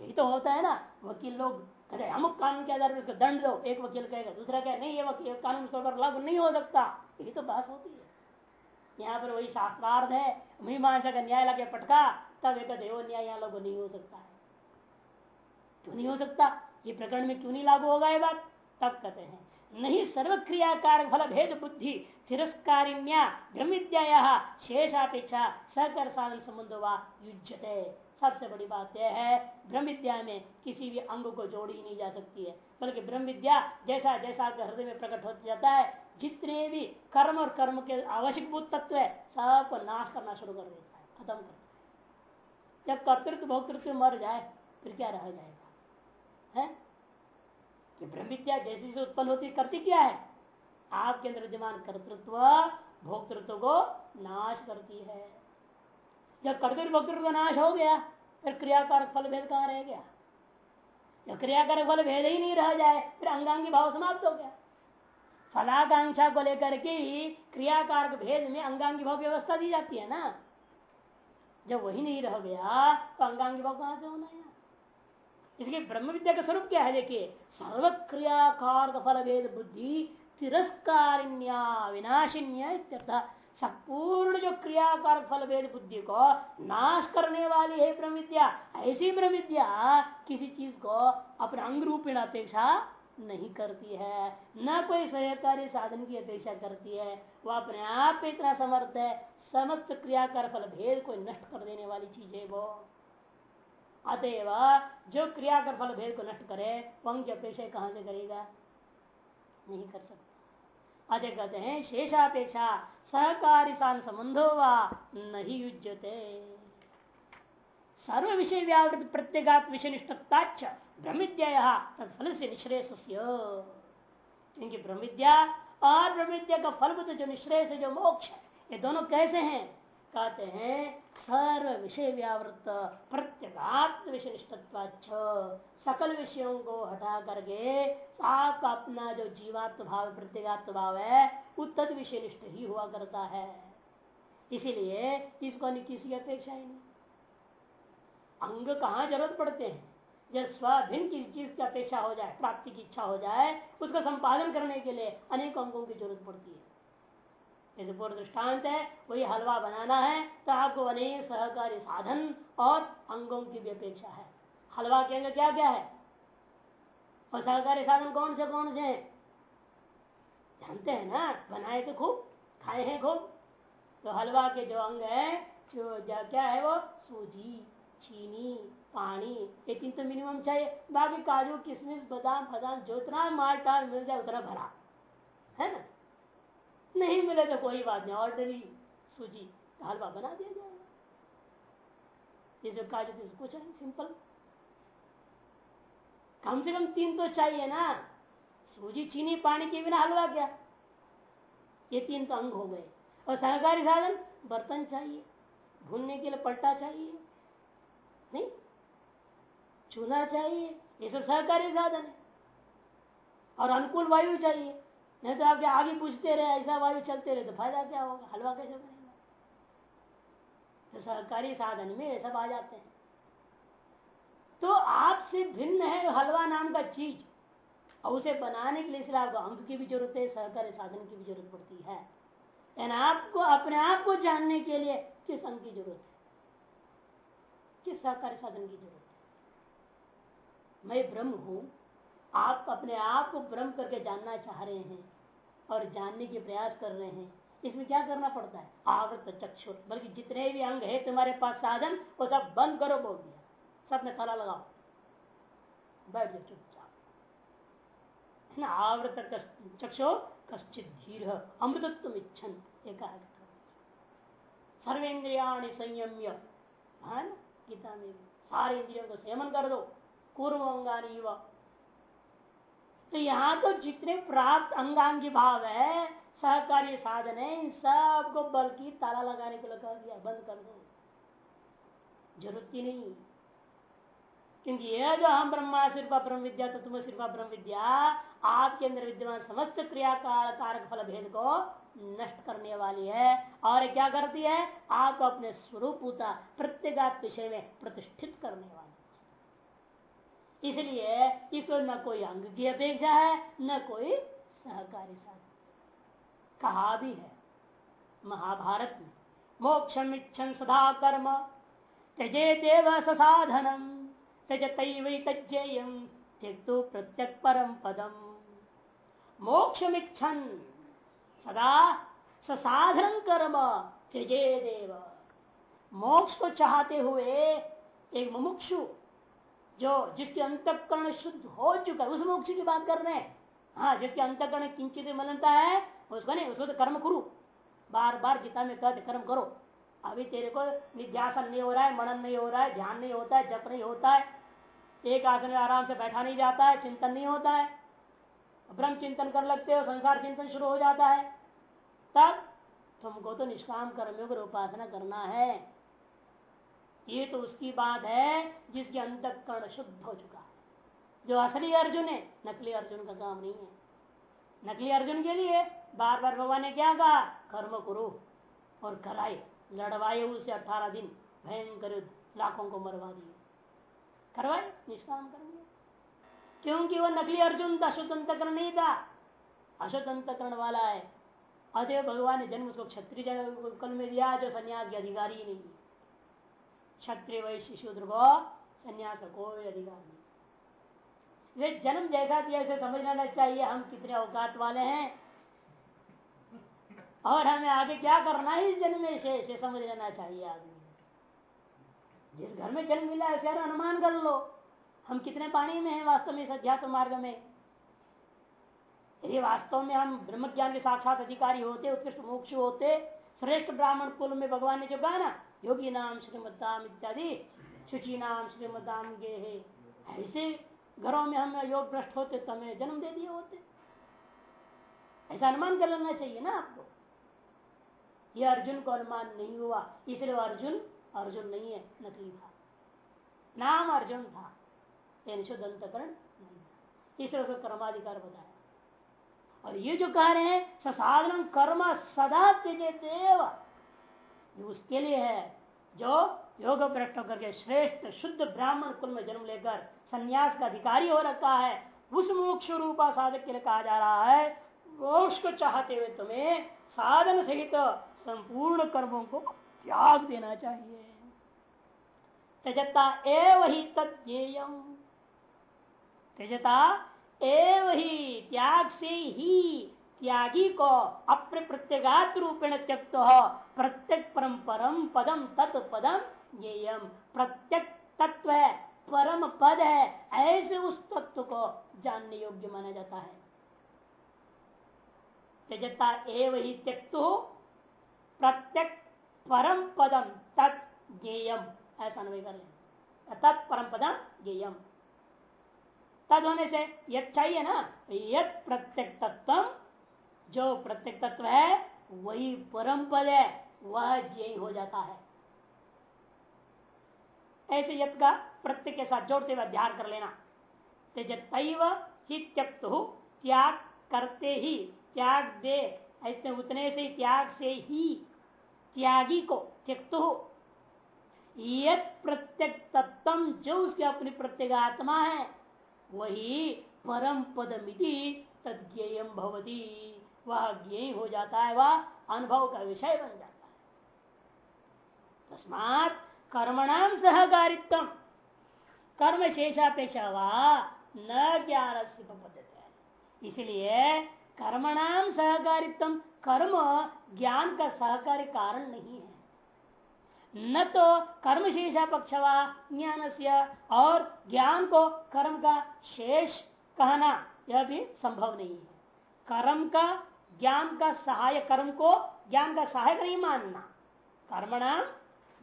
यही तो होता है ना, वकील लोग कहते अमुक कानून के आधार पर उसको दंड दो। एक वकील कहेगा, दूसरा कहे, नहीं, ये वकील कानून उसके ऊपर लागू नहीं हो सकता। यही तो बात होती है। यहाँ पर वही शास्त्रार्थ है। मीमांसा का न्याय लगे पटका, तब एक देव न्याय यहाँ लागू नहीं हो सकता है। क्यों नहीं हो सकता? ये प्रकरण में क्यों नहीं लागू होगा ये बात? तब कहते हैं, नहीं सर्व क्रियाकार फल भेद बुद्धि तिरस्कारिण्या ब्रह्मविद्या शेषापेक्षा सहकर साधन संबंध युजते सबसे बड़ी बात यह है ब्रह्म विद्या में किसी भी अंग को जोड़ी नहीं जा सकती है। बल्कि ब्रह्म विद्या जैसा जैसा हृदय में प्रकट होता जाता है, जितने भी कर्म और कर्म के आवश्यक भूत तत्व है, सबको नाश करना शुरू कर देता है, खत्म कर है। जब कर्तृत्व, भोक्तृत्व मर जाए, फिर क्या रह जाएगा? है? कि ब्रह्म विद्या जैसी से उत्पन्न होती, करती क्या है? आपके अंदर विद्यमान कर्तृत्व, भोक्तृत्व को नाश करती है। जब कर्तव्य भोक्तृत्व का नाश हो गया, फिर क्रियाकारक फल भेद कहाँ रह गया? जब क्रियाकारक फल भेद ही नहीं रह जाए, फिर अंगांगी भाव समाप्त हो गया। फलाकांक्षा को लेकर के ही क्रियाकारक भेद में अंगांगी भाव व्यवस्था दी जाती है ना? जब वही नहीं रह गया तो अंगांगी भाव कहाँ से होना है? इसलिए ब्रह्म विद्या का स्वरूप क्या है? देखिए सर्व क्रियाकार फल भेद बुद्धि तिरस्कारिण्या विनाशिन्या संपूर्ण जो क्रियाकार फल भेद बुद्धि को नाश करने वाली है ब्रह्म विद्या ऐसी ब्रह्म विद्या किसी चीज़ को अपने अंग रूपेण अपेक्षा नहीं करती है। न कोई सहकारी साधन की अपेक्षा करती है। वह अपने आप इतना समर्थ है, समस्त क्रियाकार फल भेद को नष्ट कर देने वाली चीज़ है वो। अतएव जो क्रियाकर फल भेद को नष्ट करे, वह की अपेक्षा कहाँ से करेगा? नहीं कर सकता। अधिक कहते हैं शेषापेक्षा सहकारी सान संबंधो व नहीं युजते सर्व विषय व्यावृत प्रत्येगात विषय निष्ठताच ब्रह्मविद्या तत्फल से निश्रेष क्योंकि ब्रह्मविद्या और ब्रह्मविद्या का फलभूत जो निश्रेष जो मोक्ष ये दोनों कैसे हैं? कहते हैं, सर्व विषय व्यावृत प्रत्येगात्म निष्ठत्वाच सकल विषयों को हटा करके आपका अपना जो जीवात्म भाव, प्रत्येगात्म भाव है उत्तर विषय निष्ठ ही हुआ करता है। इसीलिए इसको किसी की अपेक्षा ही नहीं। अंग कहाँ ज़रूरत पड़ते हैं? जब स्वाभिन्न किसी चीज़ की अपेक्षा हो जाए, प्राप्ति की इच्छा हो जाए, उसका संपादन करने के लिए अनेक अंगों की ज़रूरत पड़ती है। जैसे पूर्व दृष्टांत है, वही हलवा बनाना है तो आपको अनेक सहकारी साधन और अंगों की भी अपेक्षा है। हलवा के अंदर क्या क्या है? और सहकारी साधन कौन से कौन से हैं? जानते हैं ना, बनाए तो खूब, खाए हैं खूब। तो हलवा के जो अंग है, जो क्या है वो? सूजी, चीनी, पानी, ये तीन तो मिनिमम चाहिए। बाकी काजू, किशमिश, बादाम जो उतना माल टाल मिल जाए, उतना भरा। है ना? नहीं मिले तो कोई बात नहीं ऑर्डनरी सूजी, हलवा बना दिया जाएगा। जैसे काजू किस कुछ है सिंपल कम से कम तीन तो चाहिए ना। सूजी चीनी, पानी के बिना हलवा क्या? ये तीन तो अंग हो गए। और सहकारी साधन, बर्तन चाहिए, भूनने के लिए पलटा चाहिए, नहीं? चूना चाहिए, ये सब सहकारी साधन है। और अनुकूल वायु चाहिए। नहीं तो आपके आगे पूछते रहे, ऐसा वायु चलते रहे तो फ़ायदा क्या होगा? हलवा कैसे बनेगा? तो सहकारी साधन में ये सब आ जाते हैं। तो आपसे भिन्न है हलवा नाम का चीज़, और उसे बनाने के लिए इसलिए आपको अंक की भी ज़रूरत है सहकारी साधन की भी ज़रूरत पड़ती है। यानी आपको, अपने आप को जानने के लिए किस अंक की ज़रूरत है? किस सहकारी साधन की ज़रूरत है? मैं ब्रह्म हूँ, आप अपने आप को ब्रह्म करके जानना चाह रहे हैं। और जानने के प्रयास कर रहे हैं। इसमें क्या करना पड़ता है? आवृत चक्षु। बल्कि जितने भी अंग है, तुम्हारे पास साधन, वो सब बंद करो, बोल दिया। सब में ताला लगाओ। बैठ जाओ, चुपचाप। आवृत चक्षु, कश्चित धीर अमृतत्व इच्छन एक सर्वेन्द्रिया संयम्य। है गीता में सारे इंद्रियों को संयमन कर दो। पूर्व अंगानी तो यहाँ तो जितने प्राप्त अंगांगी भाव है सहकारी साधन है, इन सबको बल की ताला लगाने को लगा दिया, बंद कर दो। ज़रूरत ही नहीं। क्योंकि यह जो हम ब्रह्मा सिर्फ़ ब्रह्म विद्या तो तुम्हें सिर्फ़ ब्रह्म विद्या, आपके अंदर विद्यमान समस्त क्रियाकार, कारक, फल, भेद को नष्ट करने वाली है। और क्या करती है? आपको अपने स्वरूप होता प्रत्येगात विषय में प्रतिष्ठित करने वाली इसलिए इसमें न कोई अंग की अपेक्षा है, न कोई सहकारी साधन। कहा भी है, महाभारत में मोक्षम इच्छन सदा कर्म, त्यजे देव साधनम, त्यज तजेयम त्यक्तु प्रत्यक परम पदम। मोक्षमिच्छन सदा ससाधन कर्म, त्यजे देव। मोक्ष को चाहते हुए एक मुमुक्षु जो जिसके अंतकरण शुद्ध हो चुका है, उस मोक्ष की बात कर रहे हैं। हाँ जिसके अंतकरण किंचित मलनता है, उसको नहीं, उसको तो कर्म करो। बार बार गीता में कहते कर्म करो। अभी तेरे को निध्यासन नहीं हो रहा है, मनन नहीं हो रहा है, ध्यान नहीं होता है, जप नहीं होता है, एक आसन में आराम से बैठा नहीं जाता है, चिंतन नहीं होता है। ब्रह्म चिंतन कर लगते हो, संसार चिंतन शुरू हो जाता है। तब तुमको तो निष्काम कर्मियों की उपासना करना है। ये तो उसकी बात है जिसके अंतकरण शुद्ध हो चुका है। जो असली अर्जुन है, नकली अर्जुन का काम नहीं है। नकली अर्जुन के लिए बार बार भगवान ने क्या कहा? कर्म करो और कराए। लड़वाए उसे अठारह दिन, भयंकर लाखों को मरवा दिए। करवाए, निष्काम करेंगे क्योंकि वह नकली अर्जुन था शुद्ध अंतकरण नहीं था। अशुद्ध अंतकरण वाला है। अतः भगवान ने जन्म उसको क्षत्रिय कल में दिया, जो संन्यास के अधिकारी ही नहीं क्षत्रिय वैश्य शूद्र को संन्यास कोई अधिकार। नहीं ये जन्म जैसा दिया इसे समझना चाहिए, हम कितने अवकात वाले हैं। और हमें आगे क्या करना है इस जन्म में से समझ लेना चाहिए आदमी। जिस घर में जन्म मिला है अनुमान कर लो, हम कितने पानी में हैं वास्तव में इस अध्यात्म मार्ग में। यदि वास्तव में हम ब्रह्म ज्ञान के साक्षात अधिकारी होते, उत्कृष्ट मोक्ष होते, श्रेष्ठ ब्राह्मण कुल में भगवान ने जो कहा ना योगी नाम श्रीमदाम इत्यादि शुचि नाम श्रीमदाम गे ऐसे घरों में हम योग भ्रष्ट होते तो हमें जन्म दे दिए होते। ऐसा अनुमान कर लेना चाहिए ना आपको। यह अर्जुन को अनुमान नहीं हुआ, इसलिए अर्जुन अर्जुन नहीं है, नकली था। नाम अर्जुन था शुद्ध अंतकरण नहीं था। इसलिए उसको कर्माधिकार बताया। और ये जो कह रहे हैं, ससाधन कर्म सदा तेजे देव। उसके लिए है। जो योग भ्रष्ट होकर के श्रेष्ठ शुद्ध ब्राह्मण कुल में जन्म लेकर संन्यास का अधिकारी हो रखा है, उस मोक्ष रूपा साधक के लिए कहा जा रहा है, मोक्ष को चाहते हुए तुम्हें साधन सहित संपूर्ण कर्मों को त्याग देना चाहिए। त्यजता एव ही तत्म त्यजता एव ही त्याग से ही त्यागी को अपने प्रत्येगात रूपेण त्यक्त प्रत्येक परम परम पदम तत्पदम ज्ञेयम। प्रत्येक तत्व है परम पद है ऐसे उस तत्व को जानने योग्य माना जाता है। त्यजता एव ही त्यक्त प्रत्येक परम पदम तत् ज्ञेयम। ऐसा अनुभव कर तत् परम पदम ज्ञेयम। तद होने से यद चाहिए ना यद प्रत्येक तत्व जो प्रत्येक तत्व है, वही परम पद है, वह ज्ञ हो जाता है। ऐसे यद का प्रत्येक के साथ जोड़ते हुए ध्यान कर लेना। ही त्यक्त हो त्याग करते ही, त्याग दे, ऐसे उतने से त्याग से ही, त्यागी को त्यक्त। हो यद प्रत्येक तत्व जो उसके अपनी प्रत्येक आत्मा है, वही परम पदमिति तद्ञेयम भवती। वह ज्ञ हो जाता है, वह अनुभव का विषय बन जाता है। तस्मात कर्मणाम सहकारित्व कर्म शेषापेक्षा व न ज्ञान से इसलिए कर्मणाम सहकारित्व कर्म ज्ञान का सहकारी कारण नहीं है। न तो कर्म शेषा पक्षवा ज्ञान से और ज्ञान को कर्म का शेष कहना यह भी संभव नहीं है। कर्म का ज्ञान का सहाय कर्म को ज्ञान का सहायक नहीं मानना। कर्मणाम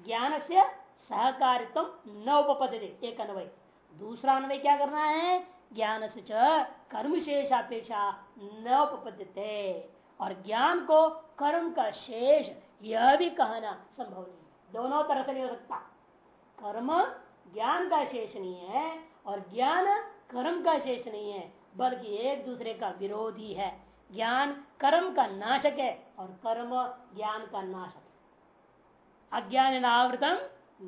ज्ञान से सहकारित्व न उपपदे एक अन्वय। दूसरा अन्वय क्या करना है? ज्ञान से कर्म शेष अपेक्षा न उपपद्यते। और ज्ञान को कर्म का शेष, यह भी कहना संभव नहीं। दोनों तरह से नहीं हो सकता। कर्म ज्ञान का शेष नहीं है और ज्ञान कर्म का शेष नहीं है, बल्कि एक दूसरे का विरोधी है। ज्ञान कर्म का नाशक है और कर्म ज्ञान का नाशक है। अज्ञान आवृतम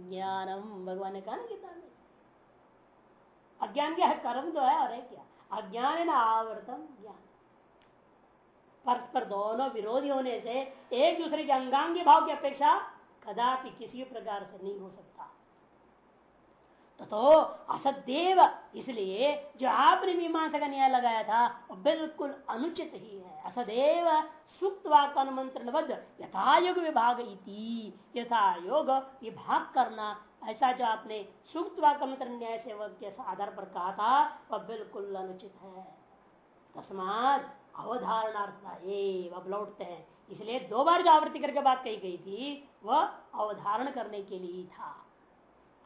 ज्ञानम भगवान ने कहा ना किताब में। अज्ञान क्या है? कर्म तो है और है क्या? अज्ञान आवृतम ज्ञान। परस्पर दोनों विरोधी होने से एक दूसरे के अंगांगी भाव की अपेक्षा कदापि किसी प्रकार से नहीं हो सकता। तो असदेव इसलिए जो आपने मीमांसा का न्याय लगाया था, वो बिल्कुल अनुचित ही है। असदेव सुक्त वाक्य यथा योग विभाग यथा योग विभाग करना। ऐसा जो आपने सुक्त वाक्य न्याय सेवक के आधार पर कहा था वह बिल्कुल अनुचित है। तस्मात अवधारणार्थ अब लौटते हैं। इसलिए दो बार जो आवृत्ति करके बात कही गई थी वह अवधारण करने के लिए था।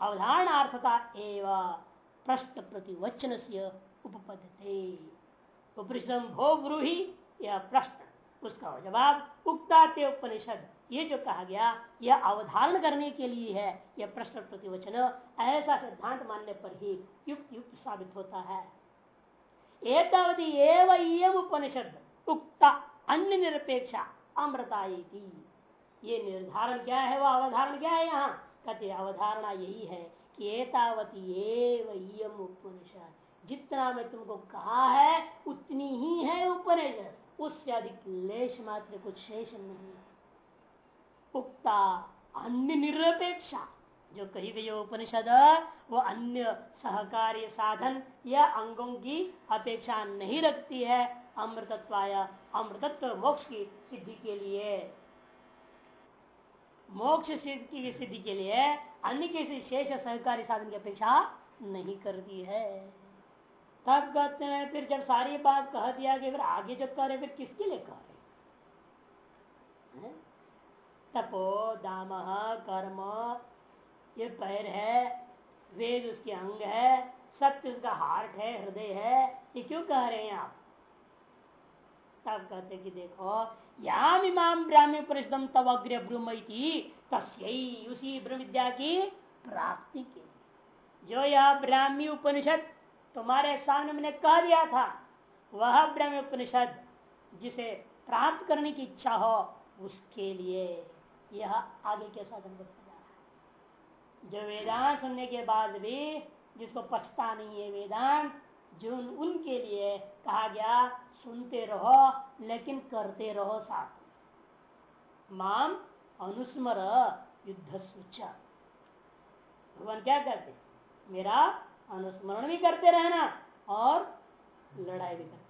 अवधारणार्थता एवं प्रश्न प्रतिवचन से उपपदते उपरिश्रम भो ब्रूही यह प्रश्न, उसका जवाब उक्ताते उपनिषद, ये जो कहा गया, यह अवधारण करने के लिए है, यह प्रश्न प्रतिवचन ऐसा सिद्धांत मानने पर ही युक्त युक्त साबित होता है। एतावती एवं उपनिषद, उक्ता अन्य निरपेक्षा अमृता ये निर्धारण क्या है, वह अवधारण क्या है यहाँ? कहते अवधारणा यही है कि एतावती उपनिषद। जितना मैं तुमको कहा है, उतनी ही है उपनिषद। उससे अधिक लेश मात्र कुछ शेष नहीं उक्ता अन्य निरपेक्षा, जो कही गई उपनिषद, वो अन्य सहकार्य साधन या अंगों की अपेक्षा नहीं रखती है अमृतत्वाया, अमृतत्व मोक्ष की सिद्धि के लिए। मोक्ष सिद्धि की सिद्धि के लिए अन्य किसी शेष सहकारी साधन की अपेक्षा नहीं करती है। तब कहते हैं, फिर जब सारी बात कह दिया कि फिर आगे जो करे फिर किसके लिए कह रहे? तपो दाम कर्म। ये पैर है, वेद उसके अंग है, सत्य उसका हार्ट है, हृदय है। ये क्यों कह रहे हैं आप? तब कहते कि देखो, याम इमाम ब्राह्मी परिषदम तब अग्र ब्रह्म उसी ब्रह्म विद्या की प्राप्ति के जो यह ब्राह्मी उपनिषद तुम्हारे सामने मैंने कह दिया था, वह ब्रह्म उपनिषद जिसे प्राप्त करने की इच्छा हो, उसके लिए यह आगे के साधन बताया जो वेदांत सुनने के बाद भी, जिसको पछता नहीं है वेदांत जो उनके लिए कहा गया, सुनते रहो, लेकिन करते रहो साथ। माम अनुस्मर युद्ध सूचा भगवान क्या करते? मेरा अनुस्मरण भी करते रहना और लड़ाई भी करते।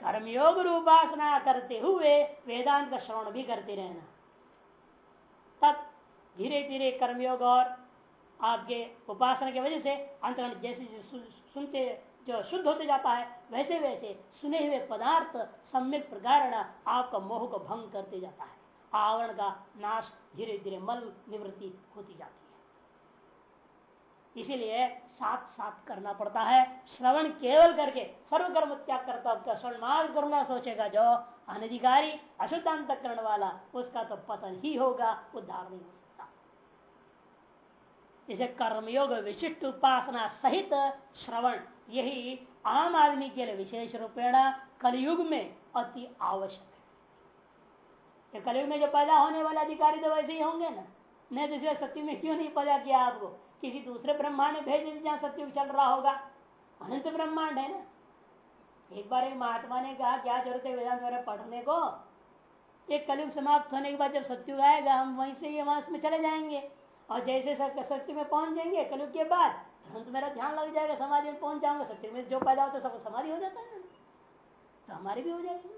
कर्मयोग उपासना करते हुए वेदांत का श्रवण भी करते रहना। तब धीरे धीरे कर्मयोग और आपके उपासना की वजह से अंतरण जैसे जैसे सुनते, जो शुद्ध होते जाता है, वैसे वैसे सुने हुए पदार्थ सम्यक प्रकार आपका मोह को भंग करते जाता है। आवरण का नाश धीरे धीरे मल निवृत्ति होती जाती है। इसीलिए साथ साथ करना पड़ता है। श्रवण केवल करके सर्वकर्म त्याग करता श्रवण मार्ग करूँगा, सोचेगा जो अनधिकारी अशुद्धांत करण वाला, उसका तो पतन ही होगा, उद्धार नहीं हो सकता। इसे कर्मयोग विशिष्ट उपासना सहित श्रवण। यही आम आदमी के लिए विशेष रूपेण कलयुग में अति आवश्यक है। कलयुग में जो पैदा होने वाले अधिकारी तो वैसे ही होंगे ना। नहीं तो सत्य में क्यों नहीं पैदा किया आपको? किसी दूसरे ब्रह्मांड में भेज जहाँ सत्य चल रहा होगा। अनंत ब्रह्मांड है ना। एक बार एक महात्मा ने कहा, क्या ज़रूरत है वेदांत वगैरह पढ़ने को? एक कलयुग समाप्त होने के बाद जब सत्युग आएगा, हम वहीं से ये वहाँ में चले जाएँगे। और जैसे सत्य में पहुँच जाएँगे, कलयुग के बाद तुरंत मेरा ध्यान लग जाएगा, समाधि में पहुँच जाऊँगा सत्य में जो पैदा होता है, सब समाधि हो जाता है तो हमारी भी हो जाएगी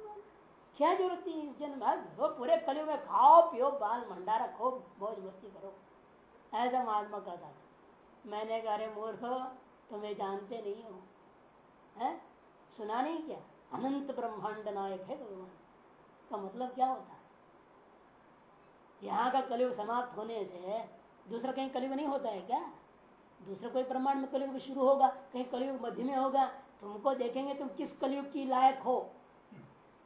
क्या ज़रूरत थी इस जन्म वो पूरे कलयुग में खाओ, पियो, बाल भंडारा खो मौज मस्ती करो। ऐसा महात्मा कहता था। मैंने कहा, अरे मूर्ख तुम्हें जानते नहीं हो। है? सुना नहीं क्या? अनंत ब्रह्मांड नायक है भगवान। का मतलब क्या होता है? यहाँ का कलयुग समाप्त होने से दूसरा कहीं कलयुग नहीं होता है क्या? दूसरा कोई प्रमाण में कलयुग शुरू होगा, कहीं कलयुग मध्य में होगा, तुमको देखेंगे तुम किस कलयुग की लायक हो।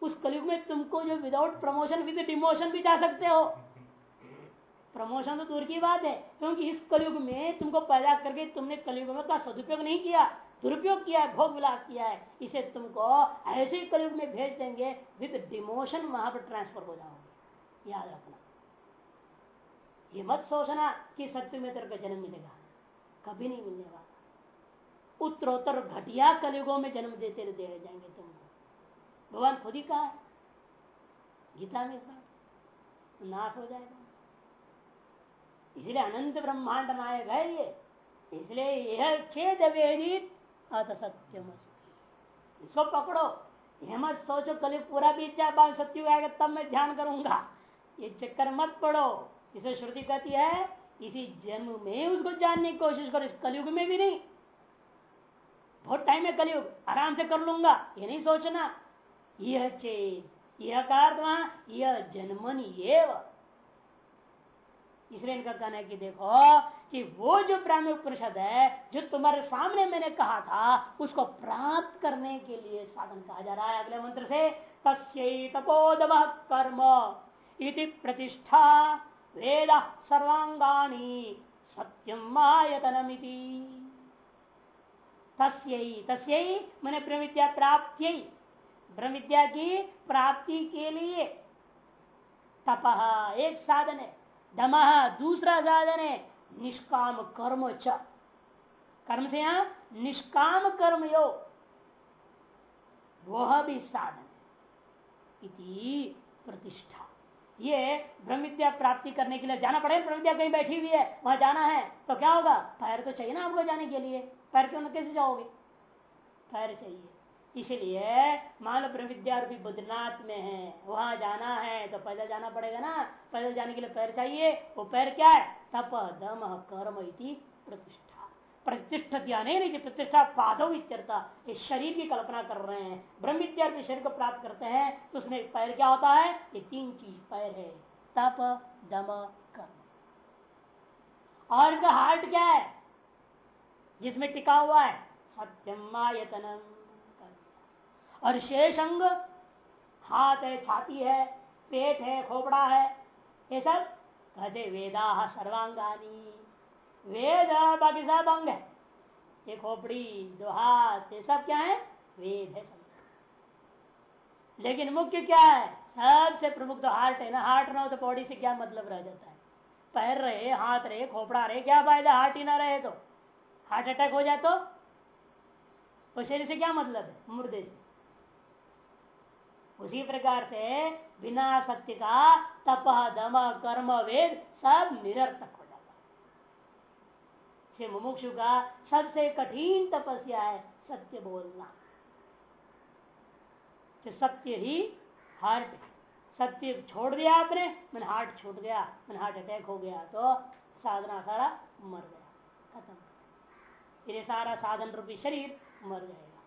उस कलयुग में तुमको जो विदाउट प्रमोशन विद डिमोशन भी जा सकते हो। प्रमोशन तो दूर की बात है, क्योंकि इस कलयुग में तुमको पैदा करके तुमने कलयुग में का सदुपयोग नहीं किया, दुरुपयोग किया है, भोग विलास किया है। इसे तुमको ऐसे कलयुग में भेज देंगे विद डिमोशन वहाँ पर ट्रांसफ़र हो जाओगे। याद रखना। ये मत सोचना कि सत्य में तेरे का जन्म मिलेगा। कभी नहीं मिलने वाला उत्तरोत्तर घटिया कलयुगों में जन्म देते दे जाएँगे तुमको। भगवान खुद ही कहा है। गीता में इस बात। नाश हो जाएगा। इसलिए अनंत ब्रह्मांड नायक है ये। इसलिए यह छेद वेदित अत सत्यम इसको पकड़ो। ये मत सोचो कल पूरा बीत जाए बाद सत्य आएगा, तब मैं ध्यान करूँगा। ये चक्कर मत पड़ो। इसे श्रुति कहती है, इसी जन्म में उसको जानने की कोशिश करो, इस कलयुग में भी नहीं। बहुत टाइम है कलयुग, आराम से कर लूँगा, ये नहीं सोचना। यह चेत, यह कारण यह जन्मन इसलिए इनका कहना है कि देखो, कि वो जो ब्राह्मण उपनिषद है, जो तुम्हारे सामने मैंने कहा था, उसको प्राप्त करने के लिए साधन कहा जा रहा है अगले मंत्र से, तस्य तपोदव कर्म इति प्रतिष्ठा। वेद सर्वांगाणी सत्यम मायतनमिति। तस्यी तस्यी मैंने ब्रह्म विद्या प्राप्ति ब्रह्म विद्या की प्राप्ति के लिए तप एक साधन है दम दूसरा साधन है निष्काम कर्म च। कर्म से यहाँ निष्काम कर्म यो। वह भी साधन इति प्रतिष्ठा। ये ब्रह्म विद्या प्राप्ति करने के लिए जाना पड़ेगा ब्रह्म विद्या कहीं बैठी हुई है, वहाँ जाना है तो क्या होगा? पैर तो चाहिए ना आपको जाने के लिए। पैर क्यों कैसे जाओगे? पैर चाहिए। इसलिए मान लो ब्रह्म विद्या रूपी बद्रीनाथ में है, वहाँ जाना है तो पैदल जाना पड़ेगा ना। पैदल जाने के लिए पैर चाहिए, वो पैर क्या है? तप दम कर्म इति प्रतिष्ठा। प्रतिष्ठा नहीं प्रतिष्ठा पादव इत्यर्थ। इस शरीर की कल्पना कर रहे हैं। ब्रह्म विद्या शरीर को प्राप्त करते हैं तो उसमें पैर क्या होता है? ये तीन चीज़, पैर है। तप, दम, कर्म। और इनका हार्ट क्या है? जिसमें टिका हुआ है, सत्यम आयतनम और शेष अंग, हाथ है, छाती है, पेट है, खोपड़ा है, ये सब कहते वेदा सर्वांगानी। वेद बाकी सब अंग है। ये खोपड़ी दो हाथ ये सब क्या है? वेद है सब। लेकिन मुख्य क्या है? सबसे प्रमुख तो हार्ट है ना। हार्ट ना हो तो बॉडी से क्या मतलब रह जाता है? पैर रहे, हाथ रहे, खोपड़ा रहे, क्या फ़ायदा? हार्ट ही ना रहे तो। हार्ट अटैक हो जाए तो? शरीर से क्या मतलब है? मुर्दे से। उसी प्रकार से बिना सत्य का तप, दम, कर्म, वेद सब निरर्थक जाता मुमुक्षु का सबसे कठिन तपस्या है सत्य बोलना। कि सत्य ही हार्ट सत्य छोड़ दिया आपने, मन हार्ट छूट गया, मन हार्ट अटैक हो गया तो साधना सारा मर गया, खत्म। फिर सारा साधन रूपी शरीर मर जाएगा।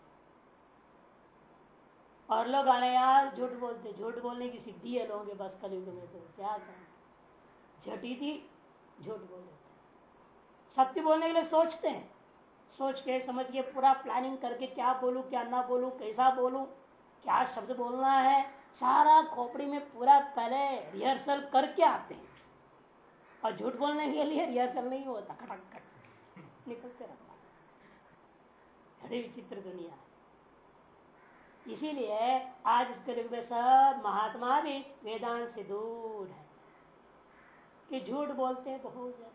और लोग आने यार, झूठ बोलते, झूठ बोलने की सिद्धि है लोगों के पास कलयुग में तो क्या करें? झटी थी, झूठ बोल। सत्य बोलने के लिए सोचते हैं। सोच के, समझ के, पूरा प्लानिंग करके क्या बोलूँ, क्या ना बोलूँ, कैसा बोलूँ, क्या शब्द बोलना है, सारा खोपड़ी में पूरा पहले रिहर्सल करके आते हैं। और झूठ बोलने के लिए रिहर्सल नहीं होता खटक खट निकलते रहता बड़ी विचित्र दुनिया इसीलिए आज इसके युग में सब महात्मा भी वेदांत से दूर है। कि झूठ बोलते हैं, बहुत जाए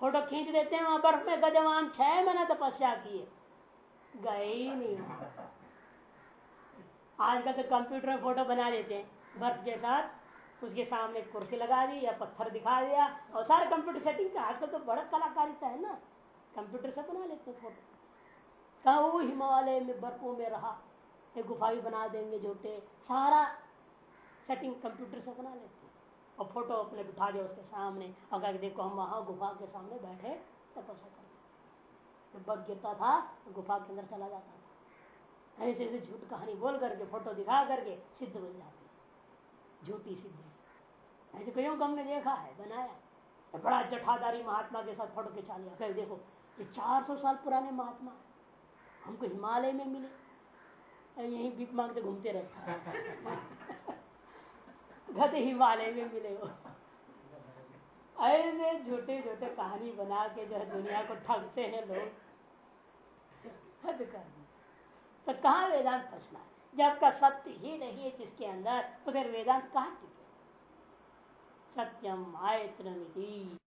फ़ोटो खींच देते हैं वहाँ बर्फ़ में, गजवान छह महीने तपस्या किए। गए ही नहीं। आजकल तो कंप्यूटर में फ़ोटो बना लेते हैं। बर्फ़ के साथ उसके सामने कुर्सी लगा दी या पत्थर दिखा दिया। और सारे कंप्यूटर सेटिंग का आजकल तो बड़ा कलाकारिता है ना। कंप्यूटर से बना लेते हैं फ़ोटो। कहा वो हिमालय में बर्फों में रहा, एक गुफा भी बना देंगे जोटे सारा सेटिंग कंप्यूटर से बना लेते और फ़ोटो अपने बिठा दिया उसके सामने। अगर देखो हम वहाँ गुफा के सामने बैठे, तपस्या करते गिरता था, गुफा के अंदर चला जाता था। ऐसे ऐसे झूठ कहानी बोल करके, फ़ोटो दिखा करके सिद्ध बन जाती झूठी सिद्धि। ऐसे कईयों को हमने देखा है, बनाया बड़ा जठाधारी महात्मा के साथ फ़ोटो खिंचा लिया। कह देखो, ये 400 साल पुराने महात्मा हमको हिमालय में मिले। यही भीख मांगते घूमते रहता है हिमालय में मिले हो। ऐसे झूठे झूठे कहानी बना के जो है दुनिया को ठगते हैं लोग। हद कर तो कहा वेदांत फंसना है? जब का सत्य ही नहीं है जिसके अंदर तो फिर वेदांत कहा टिके? सत्यम आयतनमिति।